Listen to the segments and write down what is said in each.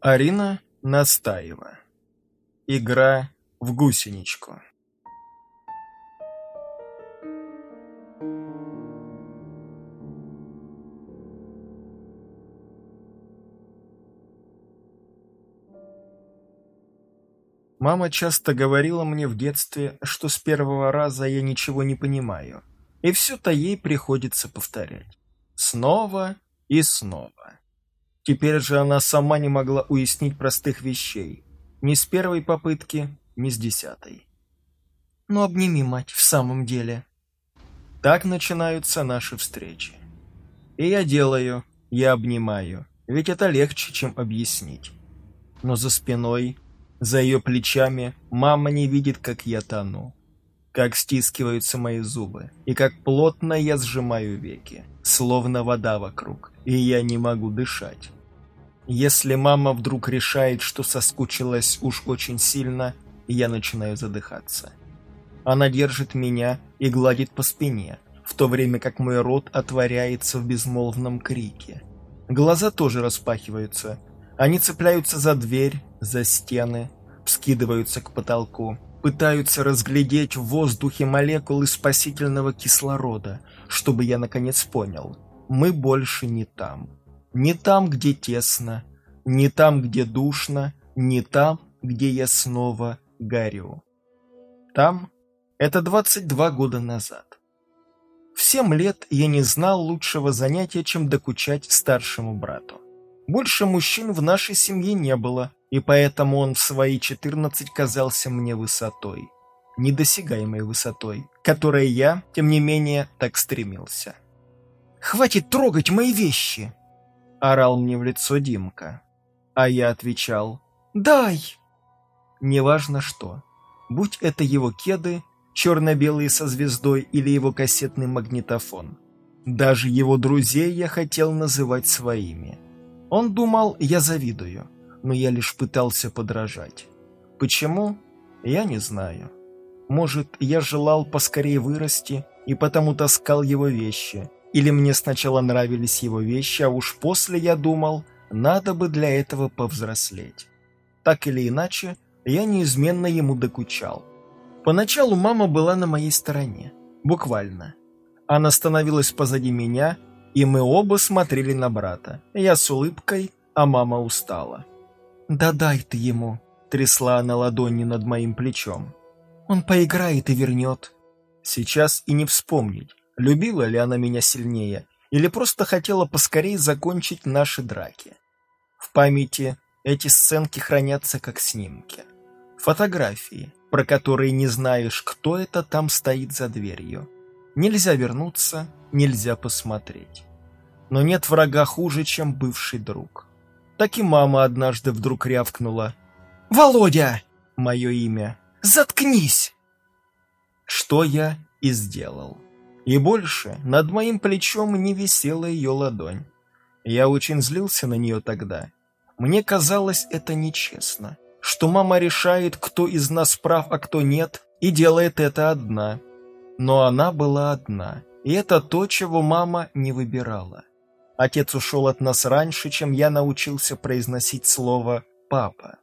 Арина Настаева. Игра в гусеничку. Мама часто говорила мне в детстве, что с первого раза я ничего не понимаю, и все-то ей приходится повторять. Снова и снова. Теперь же она сама не могла уяснить простых вещей. Ни с первой попытки, ни с десятой. «Ну обними, мать, в самом деле». Так начинаются наши встречи. И я делаю, я обнимаю, ведь это легче, чем объяснить. Но за спиной за ее плечами мама не видит, как я тону, как стискиваются мои зубы и как плотно я сжимаю веки, словно вода вокруг, и я не могу дышать. Если мама вдруг решает, что соскучилась уж очень сильно, я начинаю задыхаться. Она держит меня и гладит по спине, в то время как мой рот отворяется в безмолвном крике. Глаза тоже распахиваются, они цепляются за дверь, за стены, вскидываются к потолку, пытаются разглядеть в воздухе молекулы спасительного кислорода, чтобы я наконец понял, мы больше не там. Не там, где тесно, не там, где душно, не там, где я снова горю. Там — это 22 года назад. В 7 лет я не знал лучшего занятия, чем докучать старшему брату. Больше мужчин в нашей семье не было, и поэтому он в свои 14 казался мне высотой, недосягаемой высотой, которой я, тем не менее, так стремился. «Хватит трогать мои вещи!» — орал мне в лицо Димка. А я отвечал «Дай!» Неважно что, будь это его кеды, черно-белые со звездой или его кассетный магнитофон. Даже его друзей я хотел называть своими — он думал, я завидую, но я лишь пытался подражать. Почему? Я не знаю. Может, я желал поскорее вырасти и потому таскал его вещи, или мне сначала нравились его вещи, а уж после я думал, надо бы для этого повзрослеть. Так или иначе, я неизменно ему докучал. Поначалу мама была на моей стороне, буквально. Она становилась позади меня и мы оба смотрели на брата. Я с улыбкой, а мама устала. «Да дай ты ему», — трясла она ладони над моим плечом. «Он поиграет и вернет». Сейчас и не вспомнить, любила ли она меня сильнее, или просто хотела поскорее закончить наши драки. В памяти эти сценки хранятся как снимки. Фотографии, про которые не знаешь, кто это там стоит за дверью. Нельзя вернуться, нельзя посмотреть. Но нет врага хуже, чем бывший друг. Так и мама однажды вдруг рявкнула. «Володя!» — мое имя. «Заткнись!» Что я и сделал. И больше над моим плечом не висела ее ладонь. Я очень злился на нее тогда. Мне казалось это нечестно, что мама решает, кто из нас прав, а кто нет, и делает это одна. Но она была одна, и это то, чего мама не выбирала. Отец ушел от нас раньше, чем я научился произносить слово «папа».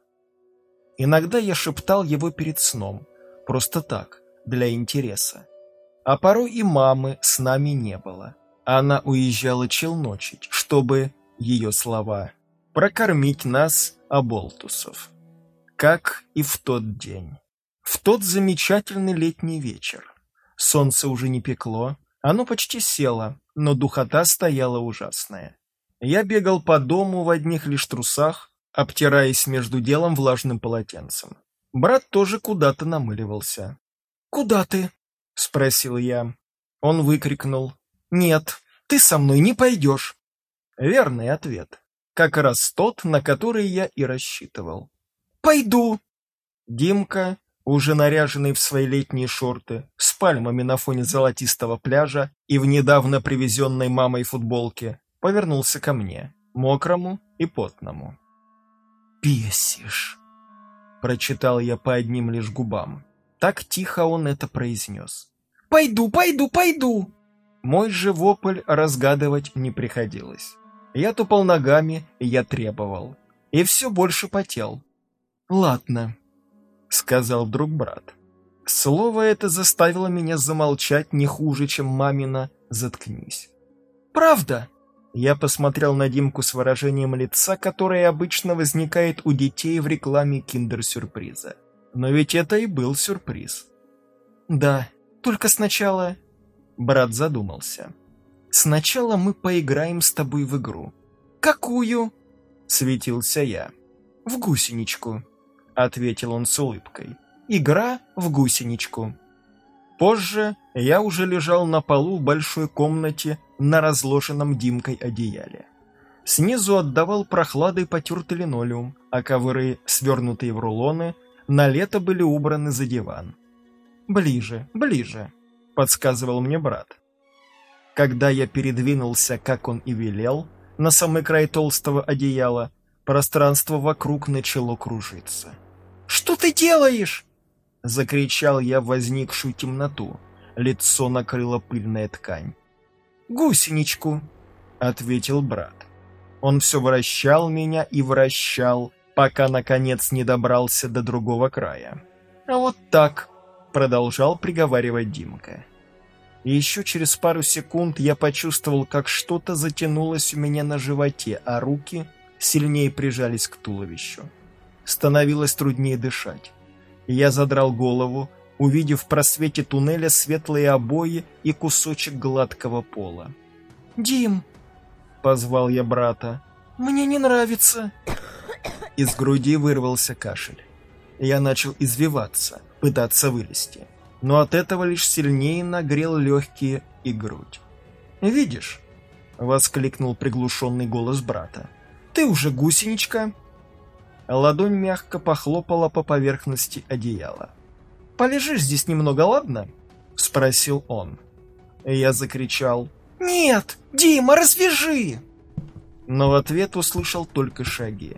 Иногда я шептал его перед сном, просто так, для интереса. А порой и мамы с нами не было. Она уезжала челночить, чтобы, ее слова, прокормить нас, оболтусов. Как и в тот день. В тот замечательный летний вечер. Солнце уже не пекло, оно почти село, но духота стояла ужасная. Я бегал по дому в одних лишь трусах, обтираясь между делом влажным полотенцем. Брат тоже куда-то намыливался. «Куда ты?» — спросил я. Он выкрикнул. «Нет, ты со мной не пойдешь». Верный ответ. Как раз тот, на который я и рассчитывал. «Пойду!» Димка, уже наряженный в свои летние шорты, с пальмами на фоне золотистого пляжа и в недавно привезенной мамой футболке, повернулся ко мне, мокрому и потному. «Бесишь!» — прочитал я по одним лишь губам. Так тихо он это произнес. «Пойду, пойду, пойду!» Мой же вопль разгадывать не приходилось. Я тупал ногами, я требовал. и все больше потел. «Ладно», — сказал вдруг брат. Слово это заставило меня замолчать не хуже, чем мамина «заткнись». «Правда?» Я посмотрел на Димку с выражением лица, которое обычно возникает у детей в рекламе киндер-сюрприза. Но ведь это и был сюрприз. «Да, только сначала...» Брат задумался. «Сначала мы поиграем с тобой в игру». «Какую?» Светился я. «В гусеничку», — ответил он с улыбкой. «Игра в гусеничку». Позже я уже лежал на полу в большой комнате на разложенном Димкой одеяле. Снизу отдавал прохладой потертый линолеум, а ковры, свернутые в рулоны, на лето были убраны за диван. «Ближе, ближе», — подсказывал мне брат. Когда я передвинулся, как он и велел, на самый край толстого одеяла, пространство вокруг начало кружиться. «Что ты делаешь?» — закричал я в возникшую темноту. Лицо накрыла пыльная ткань. «Гусеничку», — ответил брат. Он все вращал меня и вращал, пока, наконец, не добрался до другого края. «А вот так», — продолжал приговаривать Димка. И еще через пару секунд я почувствовал, как что-то затянулось у меня на животе, а руки сильнее прижались к туловищу. Становилось труднее дышать. Я задрал голову, увидев в просвете туннеля светлые обои и кусочек гладкого пола. «Дим!» — позвал я брата. «Мне не нравится!» Из груди вырвался кашель. Я начал извиваться, пытаться вылезти, но от этого лишь сильнее нагрел легкие и грудь. «Видишь?» — воскликнул приглушенный голос брата. «Ты уже гусеничка!» Ладонь мягко похлопала по поверхности одеяла. «Полежишь здесь немного, ладно?» — спросил он. Я закричал «Нет, Дима, развяжи!» Но в ответ услышал только шаги.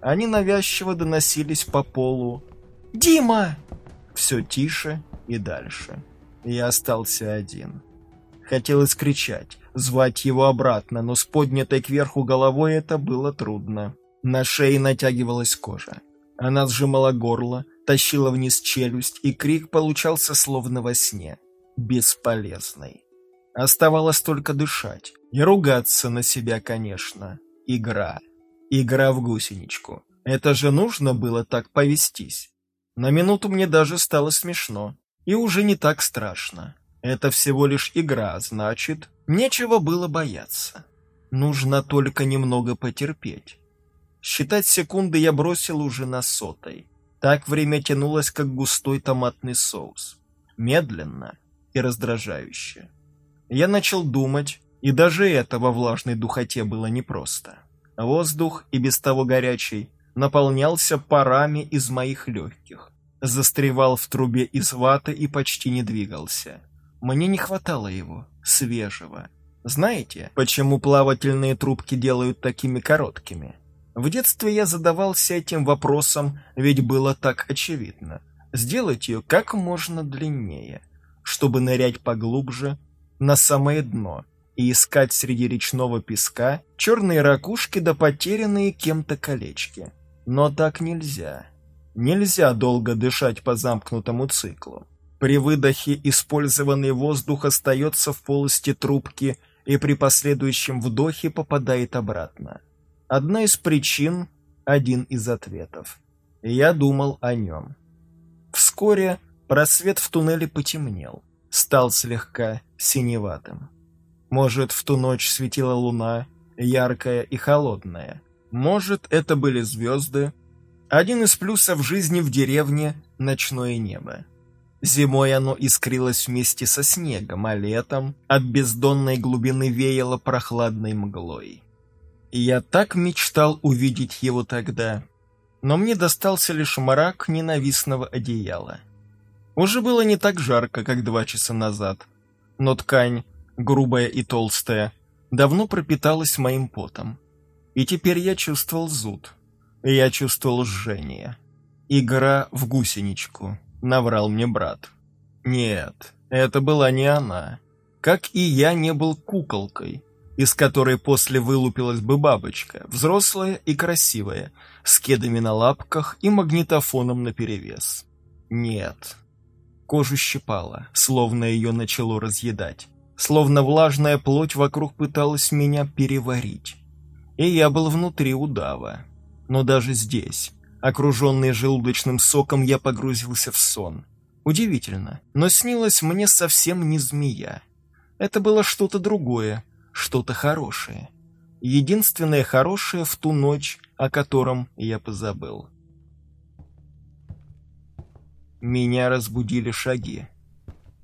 Они навязчиво доносились по полу. «Дима!» Все тише и дальше. Я остался один. Хотелось кричать, звать его обратно, но с поднятой кверху головой это было трудно. На шее натягивалась кожа. Она сжимала горло, тащила вниз челюсть, и крик получался словно во сне. Бесполезный. Оставалось только дышать. И ругаться на себя, конечно. Игра. Игра в гусеничку. Это же нужно было так повестись. На минуту мне даже стало смешно. И уже не так страшно. Это всего лишь игра, значит, нечего было бояться. Нужно только немного потерпеть. Считать секунды я бросил уже на сотой. Так время тянулось, как густой томатный соус. Медленно и раздражающе. Я начал думать, и даже это во влажной духоте было непросто. Воздух, и без того горячий, наполнялся парами из моих легких. Застревал в трубе из ваты и почти не двигался. Мне не хватало его, свежего. Знаете, почему плавательные трубки делают такими короткими? В детстве я задавался этим вопросом, ведь было так очевидно. Сделать ее как можно длиннее, чтобы нырять поглубже, на самое дно, и искать среди речного песка черные ракушки да потерянные кем-то колечки. Но так нельзя. Нельзя долго дышать по замкнутому циклу. При выдохе использованный воздух остается в полости трубки и при последующем вдохе попадает обратно. Одна из причин – один из ответов. Я думал о нем. Вскоре просвет в туннеле потемнел, стал слегка синеватым. Может, в ту ночь светила луна, яркая и холодная. Может, это были звезды. Один из плюсов жизни в деревне – ночное небо. Зимой оно искрилось вместе со снегом, а летом от бездонной глубины веяло прохладной мглой. Я так мечтал увидеть его тогда, но мне достался лишь мрак ненавистного одеяла. Уже было не так жарко, как два часа назад, но ткань, грубая и толстая, давно пропиталась моим потом. И теперь я чувствовал зуд, я чувствовал жжение. Игра в гусеничку, наврал мне брат. Нет, это была не она. Как и я не был куколкой, из которой после вылупилась бы бабочка, взрослая и красивая, с кедами на лапках и магнитофоном наперевес. Нет. Кожу щипало, словно ее начало разъедать. Словно влажная плоть вокруг пыталась меня переварить. И я был внутри удава. Но даже здесь, окруженный желудочным соком, я погрузился в сон. Удивительно, но снилось мне совсем не змея. Это было что-то другое, что-то хорошее. Единственное хорошее в ту ночь, о котором я позабыл. Меня разбудили шаги.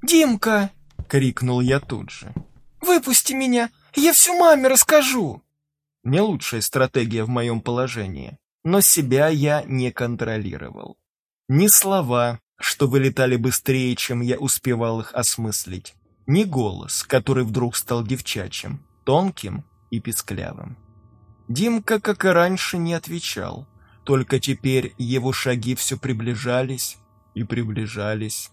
«Димка!» — крикнул я тут же. «Выпусти меня! Я всю маме расскажу!» Не лучшая стратегия в моем положении, но себя я не контролировал. Ни слова, что вылетали быстрее, чем я успевал их осмыслить, ни голос, который вдруг стал девчачьим, тонким и писклявым. Димка, как и раньше, не отвечал, только теперь его шаги все приближались, и приближались.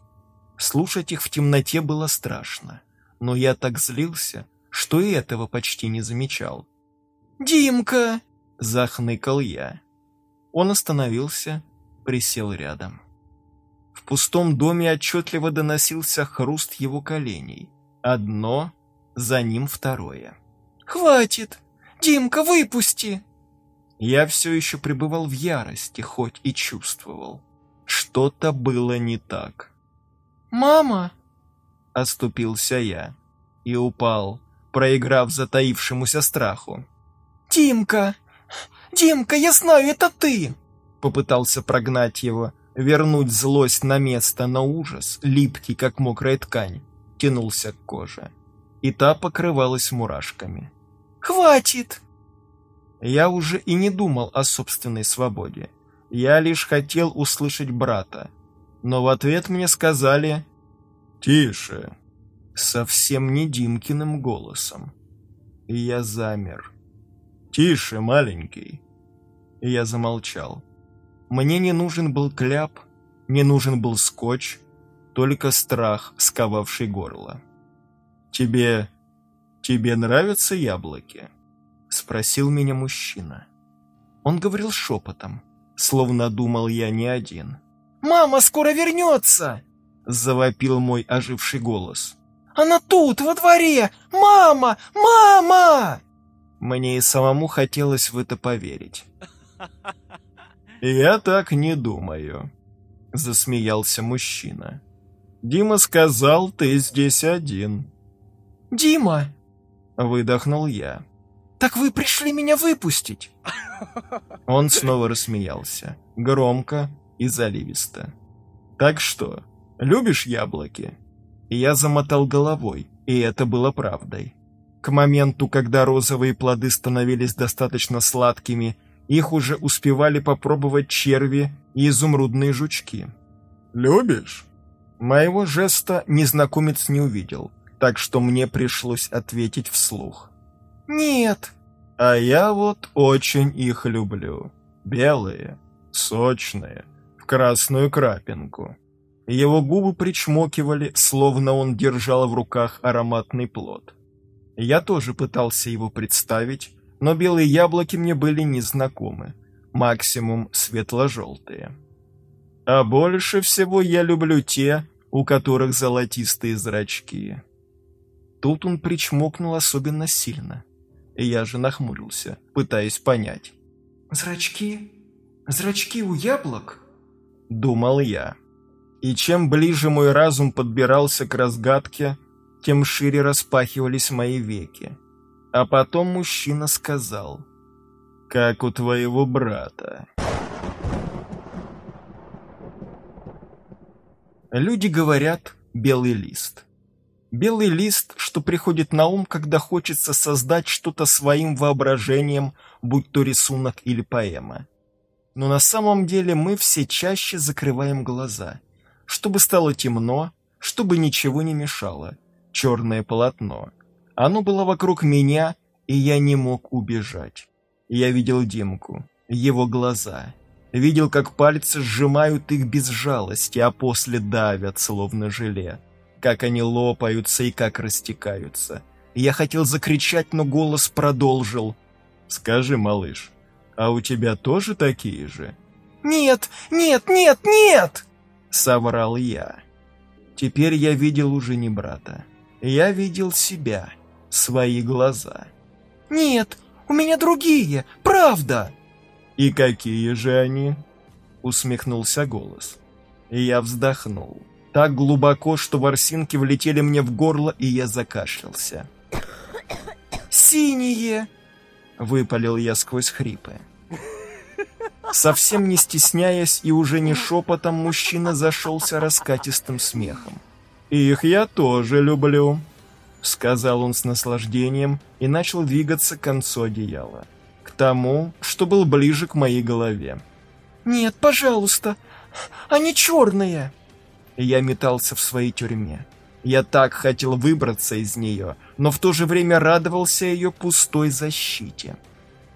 Слушать их в темноте было страшно, но я так злился, что и этого почти не замечал. «Димка!» — захныкал я. Он остановился, присел рядом. В пустом доме отчетливо доносился хруст его коленей. Одно, за ним второе. «Хватит! Димка, выпусти!» Я все еще пребывал в ярости, хоть и чувствовал. Что-то было не так. «Мама!» Оступился я и упал, проиграв затаившемуся страху. «Димка! Димка, я знаю, это ты!» Попытался прогнать его, вернуть злость на место, но ужас, липкий, как мокрая ткань, тянулся к коже. И та покрывалась мурашками. «Хватит!» Я уже и не думал о собственной свободе. Я лишь хотел услышать брата, но в ответ мне сказали «Тише», совсем не Димкиным голосом. И я замер. «Тише, маленький». И я замолчал. Мне не нужен был кляп, не нужен был скотч, только страх, сковавший горло. «Тебе... тебе нравятся яблоки?» — спросил меня мужчина. Он говорил шепотом, словно думал я не один. «Мама скоро вернется!» — завопил мой оживший голос. «Она тут, во дворе! Мама! Мама!» Мне и самому хотелось в это поверить. «Я так не думаю», — засмеялся мужчина. «Дима сказал, ты здесь один». «Дима!» — выдохнул я. «Так вы пришли меня выпустить!» Он снова рассмеялся, громко и заливисто. «Так что, любишь яблоки?» Я замотал головой, и это было правдой. К моменту, когда розовые плоды становились достаточно сладкими, их уже успевали попробовать черви и изумрудные жучки. «Любишь?» Моего жеста незнакомец не увидел, так что мне пришлось ответить вслух. «Нет», а я вот очень их люблю. Белые, сочные, красную крапинку. Его губы причмокивали, словно он держал в руках ароматный плод. Я тоже пытался его представить, но белые яблоки мне были незнакомы, максимум светло-желтые. А больше всего я люблю те, у которых золотистые зрачки. Тут он причмокнул особенно сильно. Я же нахмурился, пытаясь понять. «Зрачки? Зрачки у яблок?» Думал я. И чем ближе мой разум подбирался к разгадке, тем шире распахивались мои веки. А потом мужчина сказал, «Как у твоего брата». Люди говорят «белый лист». Белый лист, что приходит на ум, когда хочется создать что-то своим воображением, будь то рисунок или поэма. Но на самом деле мы все чаще закрываем глаза, чтобы стало темно, чтобы ничего не мешало. Черное полотно. Оно было вокруг меня, и я не мог убежать. Я видел Димку, его глаза. Видел, как пальцы сжимают их без жалости, а после давят, словно желе как они лопаются и как растекаются. Я хотел закричать, но голос продолжил. «Скажи, малыш, а у тебя тоже такие же?» «Нет, нет, нет, нет!» — соврал я. Теперь я видел уже не брата. Я видел себя, свои глаза. «Нет, у меня другие, правда!» «И какие же они?» — усмехнулся голос. Я вздохнул. Так глубоко, что ворсинки влетели мне в горло, и я закашлялся. «Синие!» — выпалил я сквозь хрипы. Совсем не стесняясь и уже не шепотом, мужчина зашелся раскатистым смехом. «Их я тоже люблю», — сказал он с наслаждением и начал двигаться к концу одеяла. К тому, что был ближе к моей голове. «Нет, пожалуйста, они черные!» Я метался в своей тюрьме. Я так хотел выбраться из нее, но в то же время радовался ее пустой защите.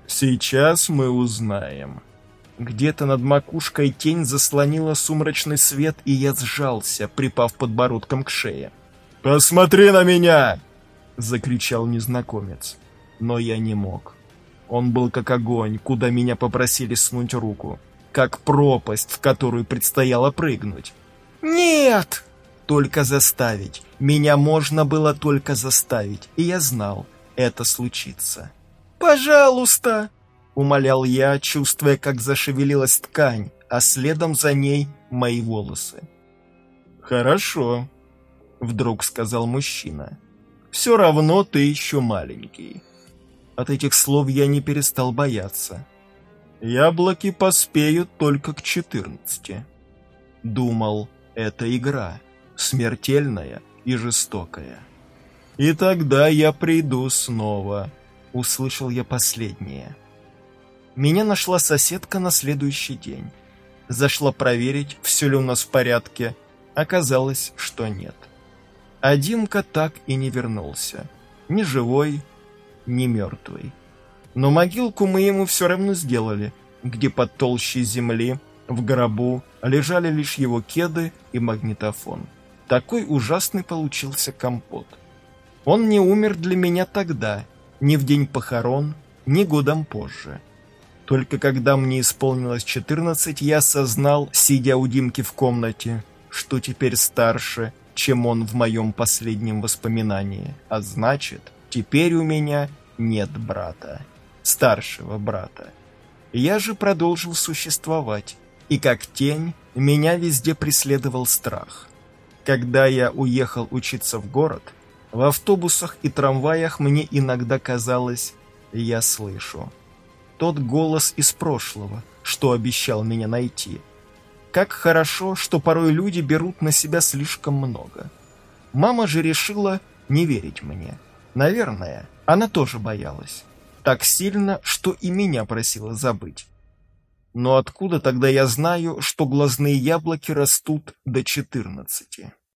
«Сейчас мы узнаем», где-то над макушкой тень заслонила сумрачный свет, и я сжался, припав подбородком к шее. «Посмотри на меня!» — закричал незнакомец. Но я не мог. Он был как огонь, куда меня попросили снуть руку. Как пропасть, в которую предстояло прыгнуть. «Нет!» Только заставить. Меня можно было только заставить, и я знал, это случится. «Пожалуйста!» Умолял я, чувствуя, как зашевелилась ткань, а следом за ней мои волосы. «Хорошо», — вдруг сказал мужчина. «Все равно ты еще маленький». От этих слов я не перестал бояться. Яблоки поспеют только к четырнадцати. Думал, это игра, смертельная и жестокая. И тогда я приду снова, услышал я последнее. Меня нашла соседка на следующий день. Зашла проверить, все ли у нас в порядке. Оказалось, что нет. А Димка так и не вернулся. Ни живой, ни мертвый. Но могилку мы ему все равно сделали, где под толщей земли, в гробу, лежали лишь его кеды и магнитофон. Такой ужасный получился компот. Он не умер для меня тогда, ни в день похорон, ни годом позже. Только когда мне исполнилось 14, я осознал, сидя у Димки в комнате, что теперь старше, чем он в моем последнем воспоминании. А значит, теперь у меня нет брата, старшего брата. Я же продолжил существовать, и как тень меня везде преследовал страх. Когда я уехал учиться в город, в автобусах и трамваях мне иногда казалось, я слышу тот голос из прошлого, что обещал меня найти. Как хорошо, что порой люди берут на себя слишком много. Мама же решила не верить мне. Наверное, она тоже боялась. Так сильно, что и меня просила забыть. Но откуда тогда я знаю, что глазные яблоки растут до четырнадцати?